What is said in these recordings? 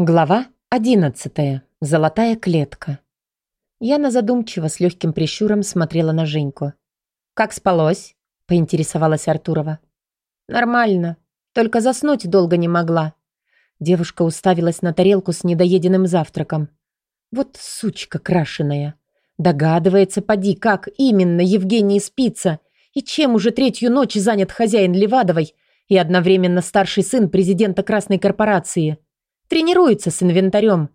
Глава 11. Золотая клетка. Яна задумчиво с легким прищуром смотрела на Женьку. «Как спалось?» – поинтересовалась Артурова. «Нормально. Только заснуть долго не могла». Девушка уставилась на тарелку с недоеденным завтраком. «Вот сучка крашеная. Догадывается, поди, как именно Евгений спится, и чем уже третью ночь занят хозяин Левадовой и одновременно старший сын президента Красной корпорации». Тренируется с инвентарем.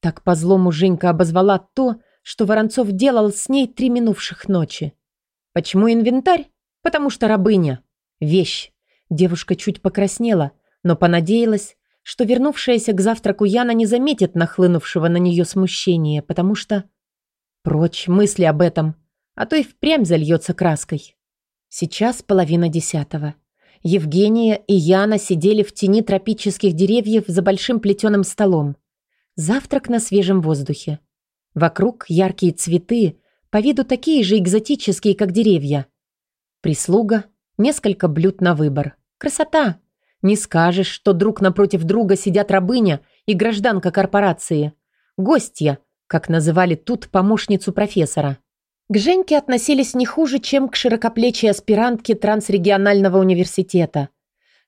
Так по злому Женька обозвала то, что Воронцов делал с ней три минувших ночи. Почему инвентарь? Потому что рабыня. Вещь. Девушка чуть покраснела, но понадеялась, что вернувшаяся к завтраку Яна не заметит нахлынувшего на нее смущения, потому что... Прочь мысли об этом, а то и впрямь зальется краской. Сейчас половина десятого. Евгения и Яна сидели в тени тропических деревьев за большим плетеным столом. Завтрак на свежем воздухе. Вокруг яркие цветы, по виду такие же экзотические, как деревья. Прислуга, несколько блюд на выбор. Красота! Не скажешь, что друг напротив друга сидят рабыня и гражданка корпорации. Гостья, как называли тут помощницу профессора. К Женьке относились не хуже, чем к широкоплечей аспирантке трансрегионального университета.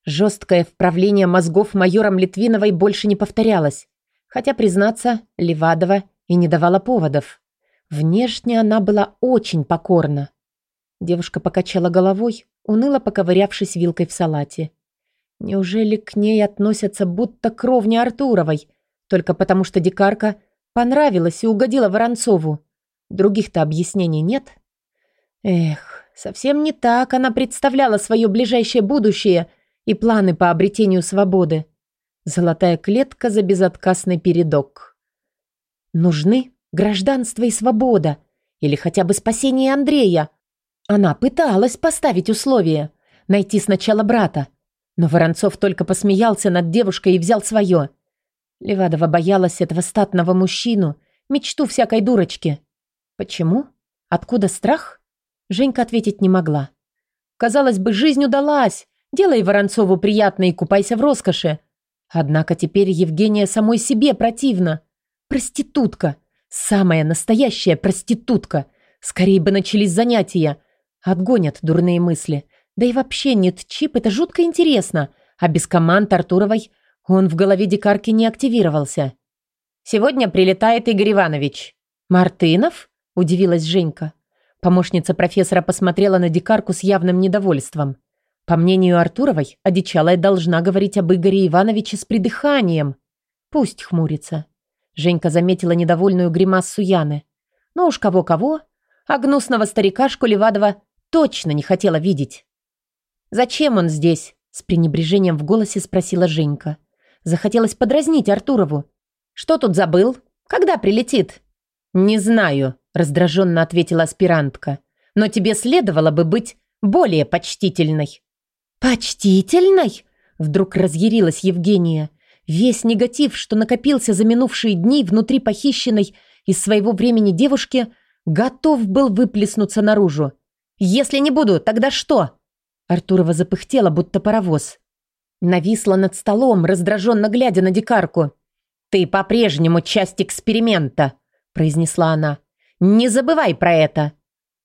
Жесткое вправление мозгов майором Литвиновой больше не повторялось, хотя, признаться, Левадова и не давала поводов. Внешне она была очень покорна. Девушка покачала головой, уныло поковырявшись вилкой в салате. Неужели к ней относятся будто к кровне Артуровой, только потому что дикарка понравилась и угодила Воронцову? Других-то объяснений нет. Эх, совсем не так она представляла свое ближайшее будущее и планы по обретению свободы. Золотая клетка за безотказный передок. Нужны гражданство и свобода. Или хотя бы спасение Андрея. Она пыталась поставить условия. Найти сначала брата. Но Воронцов только посмеялся над девушкой и взял свое. Левадова боялась этого статного мужчину, мечту всякой дурочки. Почему? Откуда страх? Женька ответить не могла. Казалось бы, жизнь удалась. Делай Воронцову приятно и купайся в роскоши. Однако теперь Евгения самой себе противна. Проститутка. Самая настоящая проститутка. Скорее бы начались занятия. Отгонят дурные мысли. Да и вообще нет чип, это жутко интересно. А без команд Артуровой он в голове дикарки не активировался. «Сегодня прилетает Игорь Иванович». «Мартынов?» Удивилась Женька. Помощница профессора посмотрела на дикарку с явным недовольством. По мнению Артуровой, одичалая должна говорить об Игоре Ивановиче с придыханием. Пусть хмурится. Женька заметила недовольную гримасу Яны. Но уж кого-кого, а гнусного старикашку Левадова точно не хотела видеть. «Зачем он здесь?» – с пренебрежением в голосе спросила Женька. Захотелось подразнить Артурову. «Что тут забыл? Когда прилетит?» «Не знаю», раздраженно ответила аспирантка. «Но тебе следовало бы быть более почтительной». «Почтительной?» Вдруг разъярилась Евгения. Весь негатив, что накопился за минувшие дни внутри похищенной из своего времени девушки, готов был выплеснуться наружу. «Если не буду, тогда что?» Артурова запыхтела, будто паровоз. Нависла над столом, раздраженно глядя на дикарку. «Ты по-прежнему часть эксперимента», – произнесла она. Не забывай про это.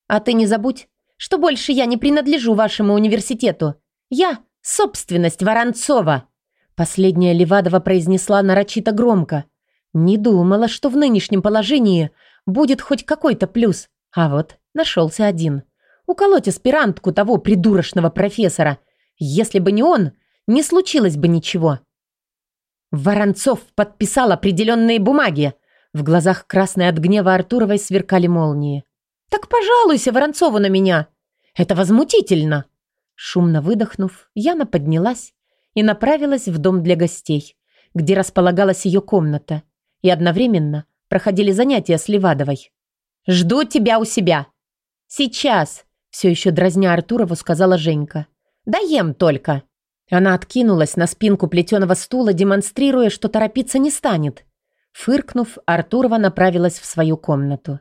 А ты не забудь, что больше я не принадлежу вашему университету. Я – собственность Воронцова. Последняя Левадова произнесла нарочито громко. Не думала, что в нынешнем положении будет хоть какой-то плюс. А вот нашелся один. Уколоть аспирантку того придурочного профессора. Если бы не он, не случилось бы ничего. Воронцов подписал определенные бумаги, в глазах красной от гнева Артуровой сверкали молнии. «Так пожалуйся, Воронцову, на меня! Это возмутительно!» Шумно выдохнув, Яна поднялась и направилась в дом для гостей, где располагалась ее комната, и одновременно проходили занятия с Левадовой. «Жду тебя у себя!» «Сейчас!» – все еще дразня Артурову сказала Женька. «Доем только!» Она откинулась на спинку плетеного стула, демонстрируя, что торопиться не станет – Фыркнув, Артурова направилась в свою комнату.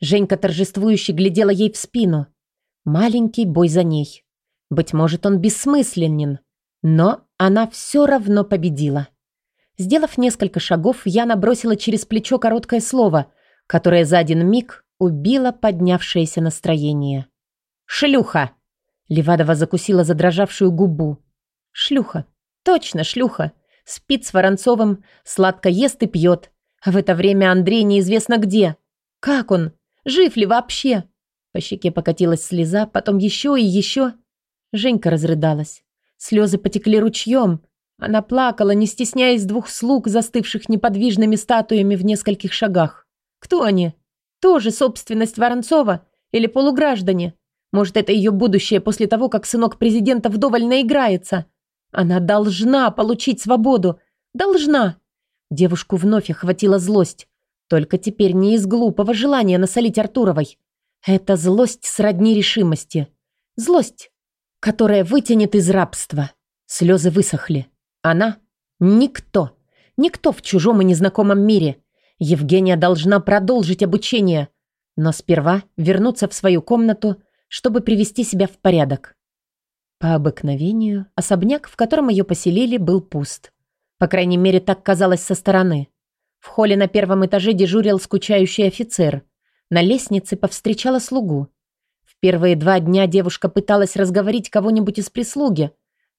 Женька торжествующе глядела ей в спину. Маленький бой за ней. Быть может, он бессмысленен, но она все равно победила. Сделав несколько шагов, я набросила через плечо короткое слово, которое за один миг убило поднявшееся настроение. «Шлюха!» Левадова закусила задрожавшую губу. «Шлюха! Точно шлюха! Спит с Воронцовым, сладко ест и пьет. А в это время Андрей неизвестно где. Как он? Жив ли вообще?» По щеке покатилась слеза, потом еще и еще. Женька разрыдалась. Слезы потекли ручьем, она плакала, не стесняясь двух слуг, застывших неподвижными статуями в нескольких шагах. Кто они? Тоже собственность Воронцова? Или полуграждане? Может, это ее будущее после того, как сынок президента вдоволь наиграется? Она должна получить свободу. Должна. Девушку вновь охватила злость. Только теперь не из глупого желания насолить Артуровой. Это злость сродни решимости. Злость, которая вытянет из рабства. Слезы высохли. Она – никто. Никто в чужом и незнакомом мире. Евгения должна продолжить обучение, но сперва вернуться в свою комнату, чтобы привести себя в порядок. По обыкновению, особняк, в котором ее поселили, был пуст. По крайней мере, так казалось со стороны. В холле на первом этаже дежурил скучающий офицер. На лестнице повстречала слугу. В первые два дня девушка пыталась разговорить кого-нибудь из прислуги,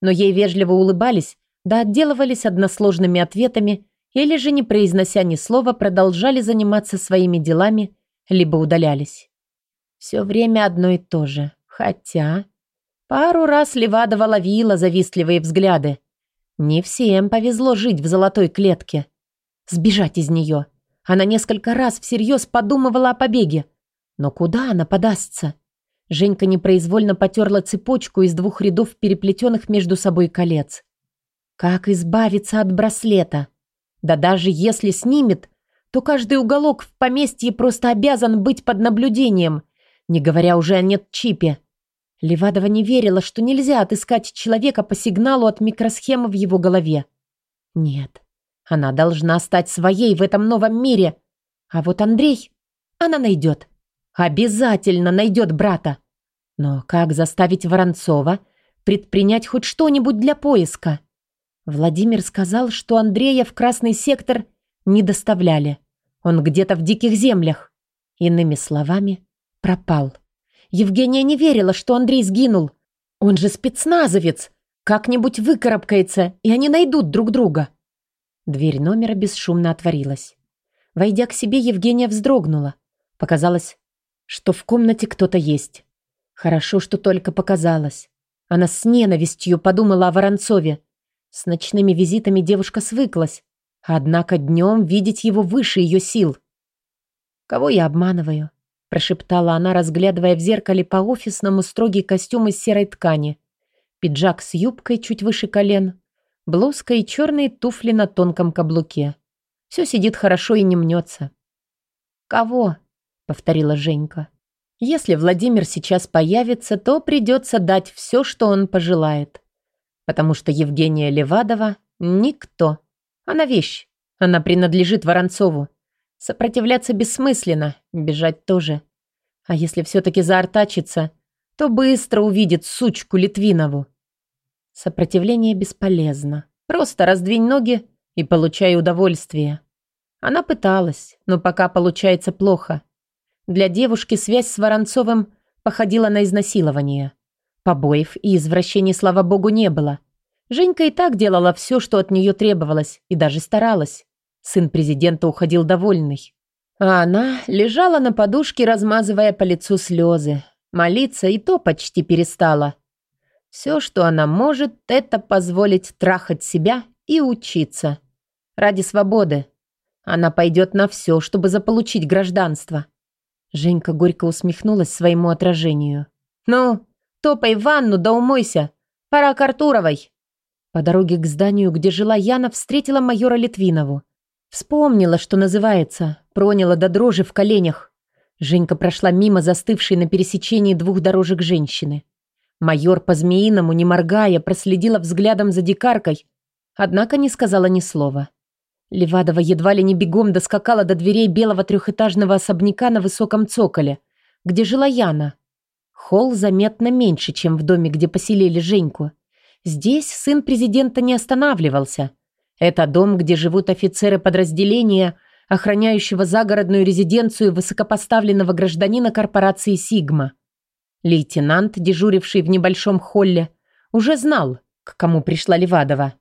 но ей вежливо улыбались да отделывались односложными ответами или же, не произнося ни слова, продолжали заниматься своими делами, либо удалялись. Все время одно и то же. Хотя... Пару раз Левадова ловила завистливые взгляды. Не всем повезло жить в золотой клетке. Сбежать из нее. Она несколько раз всерьез подумывала о побеге. Но куда она подастся? Женька непроизвольно потерла цепочку из двух рядов переплетенных между собой колец. Как избавиться от браслета? Да даже если снимет, то каждый уголок в поместье просто обязан быть под наблюдением, не говоря уже о нет-чипе. Левадова не верила, что нельзя отыскать человека по сигналу от микросхемы в его голове. Нет, она должна стать своей в этом новом мире. А вот Андрей, она найдет. Обязательно найдет брата. Но как заставить Воронцова предпринять хоть что-нибудь для поиска? Владимир сказал, что Андрея в красный сектор не доставляли. Он где-то в диких землях. Иными словами, пропал. Евгения не верила, что Андрей сгинул. Он же спецназовец. Как-нибудь выкарабкается, и они найдут друг друга. Дверь номера бесшумно отворилась. Войдя к себе, Евгения вздрогнула. Показалось, что в комнате кто-то есть. Хорошо, что только показалось. Она с ненавистью подумала о Воронцове. С ночными визитами девушка свыклась, однако днем видеть его выше ее сил. «Кого я обманываю?» – прошептала она, разглядывая в зеркале по-офисному строгий костюм из серой ткани, пиджак с юбкой чуть выше колен, блузка и черные туфли на тонком каблуке. Все сидит хорошо и не мнется. «Кого?» – повторила Женька. «Если Владимир сейчас появится, то придется дать все, что он пожелает потому что Евгения Левадова – никто. Она вещь. Она принадлежит Воронцову. Сопротивляться бессмысленно, бежать тоже. А если все-таки заортачится, то быстро увидит сучку Литвинову. Сопротивление бесполезно. Просто раздвинь ноги и получай удовольствие. Она пыталась, но пока получается плохо. Для девушки связь с Воронцовым походила на изнасилование. Побоев и извращений, слава богу, не было. Женька и так делала все, что от нее требовалось, и даже старалась. Сын президента уходил довольный. А она лежала на подушке, размазывая по лицу слезы. Молиться и то почти перестала. Все, что она может, это позволить трахать себя и учиться. Ради свободы. Она пойдет на все, чтобы заполучить гражданство. Женька горько усмехнулась своему отражению. «Ну, Топай в ванну да умойся. Пора к Артуровой». По дороге к зданию, где жила Яна, встретила майора Литвинову. Вспомнила, что называется, проняла до дрожи в коленях. Женька прошла мимо застывшей на пересечении двух дорожек женщины. Майор по-змеиному, не моргая, проследила взглядом за дикаркой, однако не сказала ни слова. Левадова едва ли не бегом доскакала до дверей белого трехэтажного особняка на высоком цоколе, где жила Яна. Холл заметно меньше, чем в доме, где поселили Женьку. Здесь сын президента не останавливался. Это дом, где живут офицеры подразделения, охраняющего загородную резиденцию высокопоставленного гражданина корпорации «Сигма». Лейтенант, дежуривший в небольшом холле, уже знал, к кому пришла Левадова.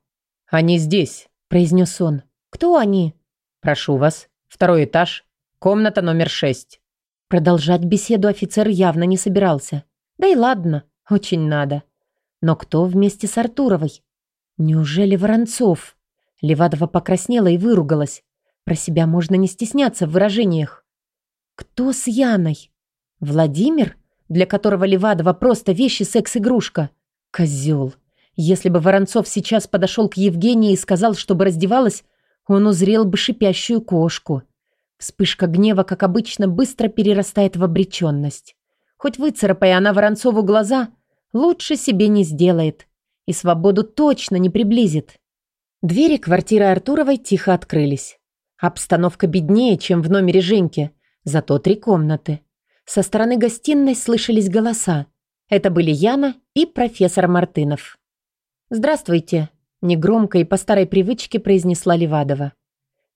«Они здесь», – произнес он. «Кто они?» «Прошу вас. Второй этаж. Комната номер шесть». Продолжать беседу офицер явно не собирался. Да и ладно, очень надо. Но кто вместе с Артуровой? Неужели Воронцов? Левадова покраснела и выругалась. Про себя можно не стесняться в выражениях. Кто с Яной? Владимир, для которого Левадова просто вещи секс-игрушка? Козел. Если бы Воронцов сейчас подошел к Евгении и сказал, чтобы раздевалась, он узрел бы шипящую кошку. Вспышка гнева, как обычно, быстро перерастает в обреченность. Хоть выцарапая она Воронцову глаза, лучше себе не сделает. И свободу точно не приблизит. Двери квартиры Артуровой тихо открылись. Обстановка беднее, чем в номере Женьки, зато три комнаты. Со стороны гостиной слышались голоса. Это были Яна и профессор Мартынов. «Здравствуйте», – негромко и по старой привычке произнесла Левадова.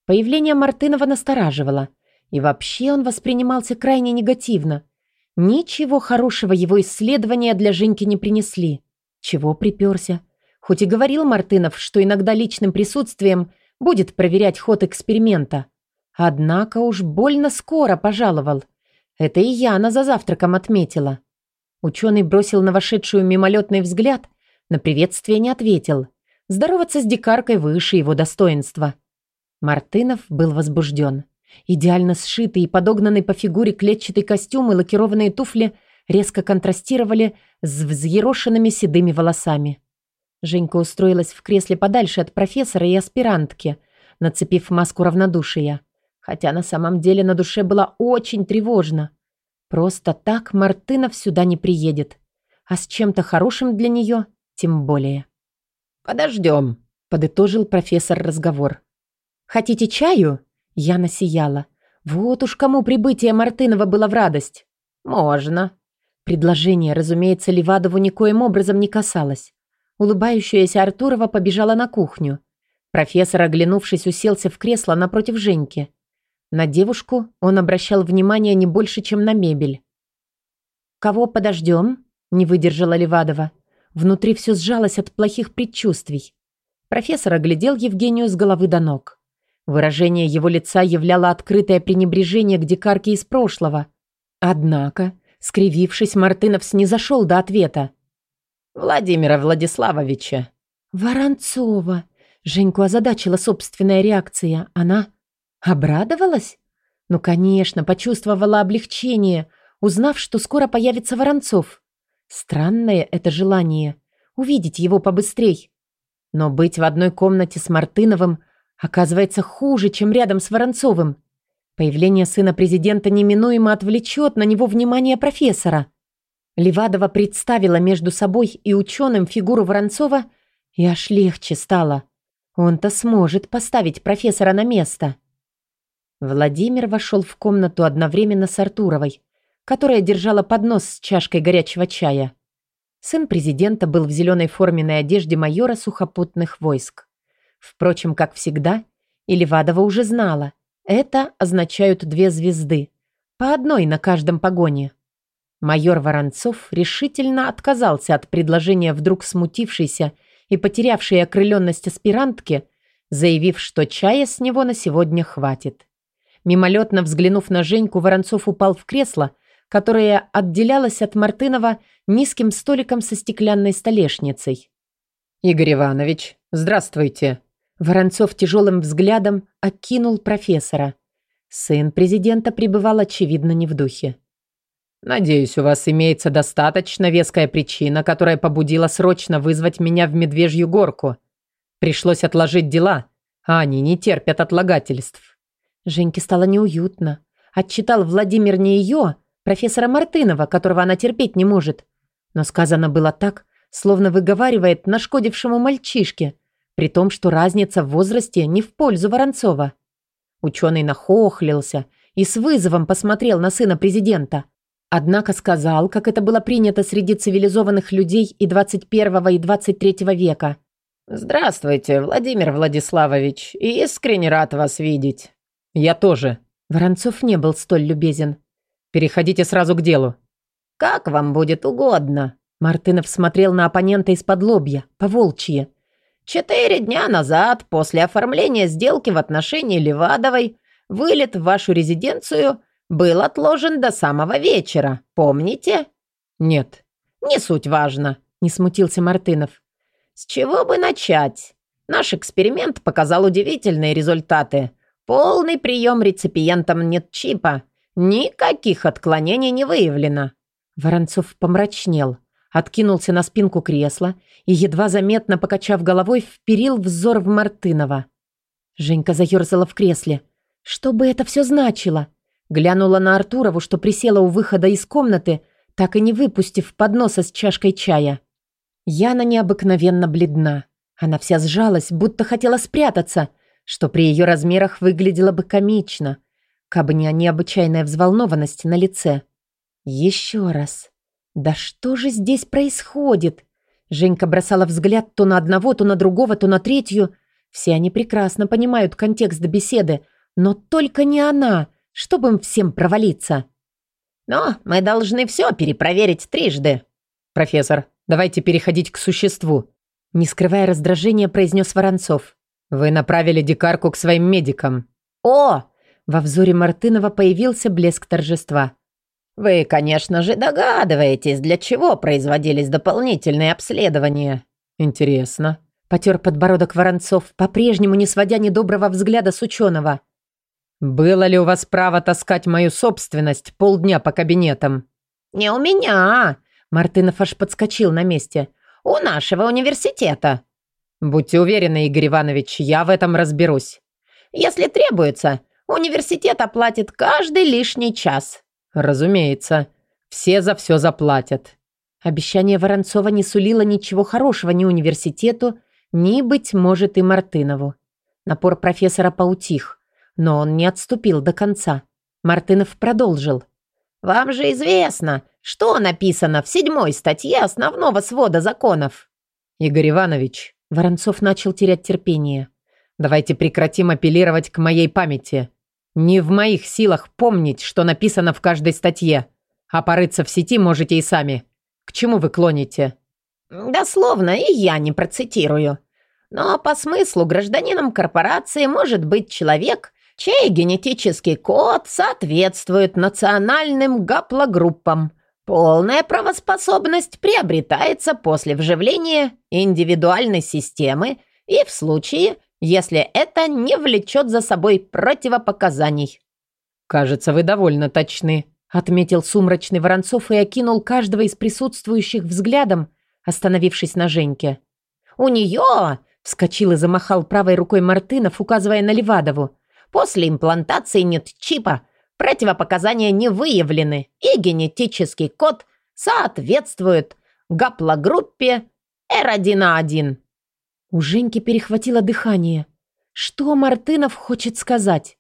Появление Мартынова настораживало, и вообще он воспринимался крайне негативно. Ничего хорошего его исследования для Женьки не принесли. Чего приперся? Хоть и говорил Мартынов, что иногда личным присутствием будет проверять ход эксперимента. Однако уж больно скоро пожаловал. Это и Яна за завтраком отметила. Ученый бросил на вошедшую мимолетный взгляд, на приветствие не ответил. Здороваться с дикаркой выше его достоинства. Мартынов был возбужден. Идеально сшитый и подогнанный по фигуре клетчатый костюм и лакированные туфли резко контрастировали с взъерошенными седыми волосами. Женька устроилась в кресле подальше от профессора и аспирантки, нацепив маску равнодушия. Хотя на самом деле на душе было очень тревожно. Просто так Мартынов сюда не приедет. А с чем-то хорошим для нее тем более. «Подождем», — подытожил профессор разговор. «Хотите чаю?» Я насияла. Вот уж кому прибытие Мартынова было в радость. «Можно». Предложение, разумеется, Левадову никоим образом не касалось. Улыбающаяся Артурова побежала на кухню. Профессор, оглянувшись, уселся в кресло напротив Женьки. На девушку он обращал внимание не больше, чем на мебель. «Кого подождем?» – не выдержала Левадова. Внутри все сжалось от плохих предчувствий. Профессор оглядел Евгению с головы до ног. Выражение его лица являло открытое пренебрежение к дикарке из прошлого. Однако, скривившись, Мартынов снизошел до ответа. «Владимира Владиславовича». «Воронцова». Женьку озадачила собственная реакция. Она обрадовалась? Ну, конечно, почувствовала облегчение, узнав, что скоро появится Воронцов. Странное это желание — увидеть его побыстрей. Но быть в одной комнате с Мартыновым Оказывается, хуже, чем рядом с Воронцовым. Появление сына президента неминуемо отвлечет на него внимание профессора. Левадова представила между собой и ученым фигуру Воронцова, и аж легче стало. Он-то сможет поставить профессора на место. Владимир вошел в комнату одновременно с Артуровой, которая держала поднос с чашкой горячего чая. Сын президента был в зеленой форменной одежде майора сухопутных войск. Впрочем, как всегда, Иливадова уже знала. Это означают две звезды. По одной на каждом погоне. Майор Воронцов решительно отказался от предложения вдруг смутившейся и потерявшей окрыленность аспирантки, заявив, что чая с него на сегодня хватит. Мимолетно взглянув на Женьку, Воронцов упал в кресло, которое отделялось от Мартынова низким столиком со стеклянной столешницей. «Игорь Иванович, здравствуйте!» Воронцов тяжелым взглядом окинул профессора. Сын президента пребывал, очевидно, не в духе. «Надеюсь, у вас имеется достаточно веская причина, которая побудила срочно вызвать меня в Медвежью горку. Пришлось отложить дела, а они не терпят отлагательств». Женьке стало неуютно. Отчитал Владимир не ее, профессора Мартынова, которого она терпеть не может. Но сказано было так, словно выговаривает нашкодившему мальчишке, при том, что разница в возрасте не в пользу Воронцова. Ученый нахохлился и с вызовом посмотрел на сына президента. Однако сказал, как это было принято среди цивилизованных людей и 21 и 23 века. «Здравствуйте, Владимир Владиславович. Искренне рад вас видеть». «Я тоже». Воронцов не был столь любезен. «Переходите сразу к делу». «Как вам будет угодно». Мартынов смотрел на оппонента из-под лобья, по-волчье. «Четыре дня назад, после оформления сделки в отношении Левадовой, вылет в вашу резиденцию был отложен до самого вечера. Помните?» «Нет». «Не суть важно», — не смутился Мартынов. «С чего бы начать? Наш эксперимент показал удивительные результаты. Полный прием реципиентам нет чипа. Никаких отклонений не выявлено». Воронцов помрачнел, откинулся на спинку кресла и, едва заметно покачав головой, вперил взор в Мартынова. Женька заерзала в кресле. Что бы это все значило? Глянула на Артурову, что присела у выхода из комнаты, так и не выпустив подноса с чашкой чая. Яна необыкновенно бледна. Она вся сжалась, будто хотела спрятаться, что при ее размерах выглядело бы комично, кабы не необычайная взволнованность на лице. Еще раз. Да что же здесь происходит? Женька бросала взгляд то на одного, то на другого, то на третью. Все они прекрасно понимают контекст беседы, но только не она, чтобы им всем провалиться. Но мы должны все перепроверить трижды. Профессор, Давайте переходить к существу», – не скрывая раздражения, произнес Воронцов. «Вы направили дикарку к своим медикам». «О!» – во взоре Мартынова появился блеск торжества. «Вы, конечно же, догадываетесь, для чего производились дополнительные обследования». «Интересно», – потер подбородок Воронцов, по-прежнему не сводя недоброго взгляда с ученого. «Было ли у вас право таскать мою собственность полдня по кабинетам?» «Не у меня, Мартынов аж подскочил на месте. «У нашего университета». «Будьте уверены, Игорь Иванович, я в этом разберусь». «Если требуется, университет оплатит каждый лишний час». «Разумеется. Все за все заплатят». Обещание Воронцова не сулило ничего хорошего ни университету, ни, быть может, и Мартынову. Напор профессора поутих, но он не отступил до конца. Мартынов продолжил. «Вам же известно, что написано в седьмой статье основного свода законов?» «Игорь Иванович», — Воронцов начал терять терпение, «давайте прекратим апеллировать к моей памяти. Не в моих силах помнить, что написано в каждой статье, а порыться в сети можете и сами. К чему вы клоните?» «Дословно и я не процитирую. Но по смыслу гражданином корпорации может быть человек, чей генетический код соответствует национальным гаплогруппам, Полная правоспособность приобретается после вживления индивидуальной системы и в случае, если это не влечет за собой противопоказаний. «Кажется, вы довольно точны», — отметил сумрачный Воронцов и окинул каждого из присутствующих взглядом, остановившись на Женьке. «У нее!» — вскочил и замахал правой рукой Мартынов, указывая на Левадову. «После имплантации нет чипа, Противопоказания не выявлены, и генетический код соответствует гаплогруппе R1A1. У Женьки перехватило дыхание. Что Мартынов хочет сказать?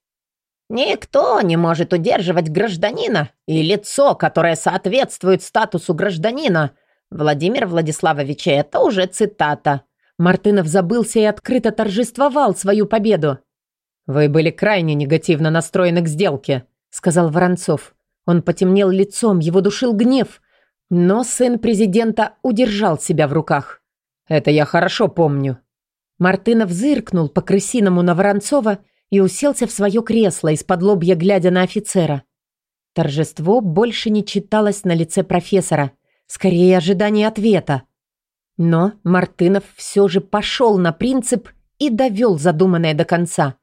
Никто не может удерживать гражданина и лицо, которое соответствует статусу гражданина. Владимир Владиславович, это уже цитата. Мартынов забылся и открыто торжествовал свою победу. «Вы были крайне негативно настроены к сделке», — сказал Воронцов. Он потемнел лицом, его душил гнев, но сын президента удержал себя в руках. «Это я хорошо помню». Мартынов зыркнул по крысиному на Воронцова и уселся в свое кресло, из-под лобья глядя на офицера. Торжество больше не читалось на лице профессора, скорее ожидание ответа. Но Мартынов все же пошел на принцип и довел задуманное до конца.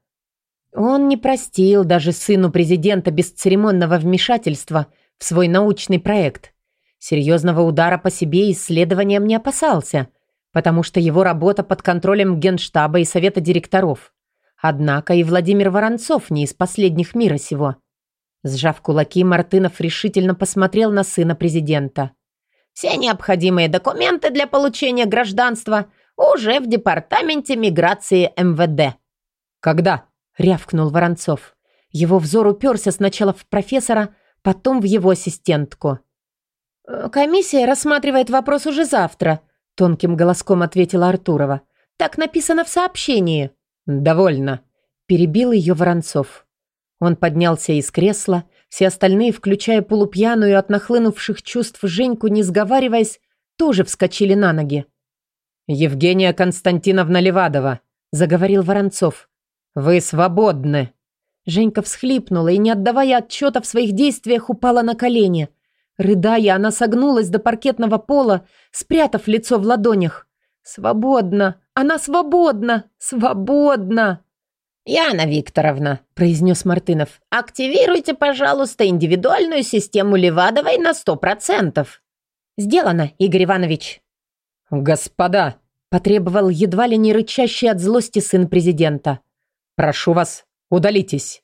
Он не простил даже сыну президента бесцеремонного вмешательства в свой научный проект. Серьезного удара по себе исследованиям не опасался, потому что его работа под контролем Генштаба и Совета директоров. Однако и Владимир Воронцов не из последних мира сего. Сжав кулаки, Мартынов решительно посмотрел на сына президента. «Все необходимые документы для получения гражданства уже в департаменте миграции МВД». «Когда?» — рявкнул Воронцов. Его взор уперся сначала в профессора, потом в его ассистентку. «Комиссия рассматривает вопрос уже завтра», — тонким голоском ответила Артурова. Так написано в сообщении». «Довольно», – перебил ее Воронцов. Он поднялся из кресла, все остальные, включая полупьяную от нахлынувших чувств Женьку, не сговариваясь, тоже вскочили на ноги. «Евгения Константиновна Левадова», – заговорил Воронцов. «Вы свободны». Женька всхлипнула и, не отдавая отчета в своих действиях, упала на колени. Рыдая, она согнулась до паркетного пола, спрятав лицо в ладонях. «Свободна! Она свободна! Свободна!» «Яна Викторовна», – произнес Мартынов, – «активируйте, пожалуйста, индивидуальную систему Левадовой на сто процентов». «Сделано, Игорь Иванович». «Господа!» – потребовал едва ли не рычащий от злости сын президента. «Прошу вас, удалитесь».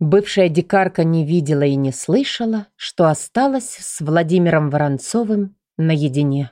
Бывшая дикарка не видела и не слышала, что осталась с Владимиром Воронцовым наедине.